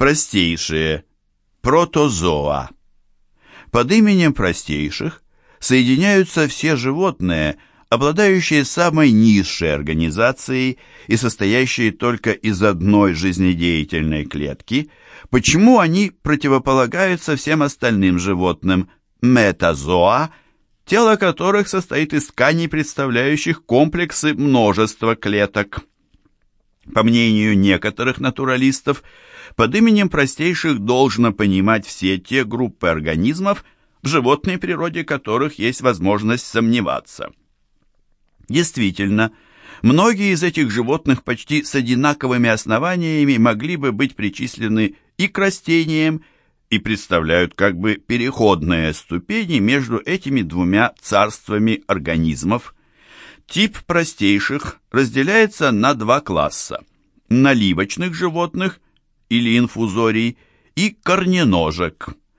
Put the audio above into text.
Простейшие. Протозоа. Под именем простейших соединяются все животные, обладающие самой низшей организацией и состоящие только из одной жизнедеятельной клетки, почему они противополагаются всем остальным животным метазоа, тело которых состоит из тканей, представляющих комплексы множества клеток. По мнению некоторых натуралистов, под именем простейших должно понимать все те группы организмов, в животной природе которых есть возможность сомневаться. Действительно, многие из этих животных почти с одинаковыми основаниями могли бы быть причислены и к растениям, и представляют как бы переходные ступени между этими двумя царствами организмов. Тип простейших разделяется на два класса – наливочных животных или инфузорий и корненожек –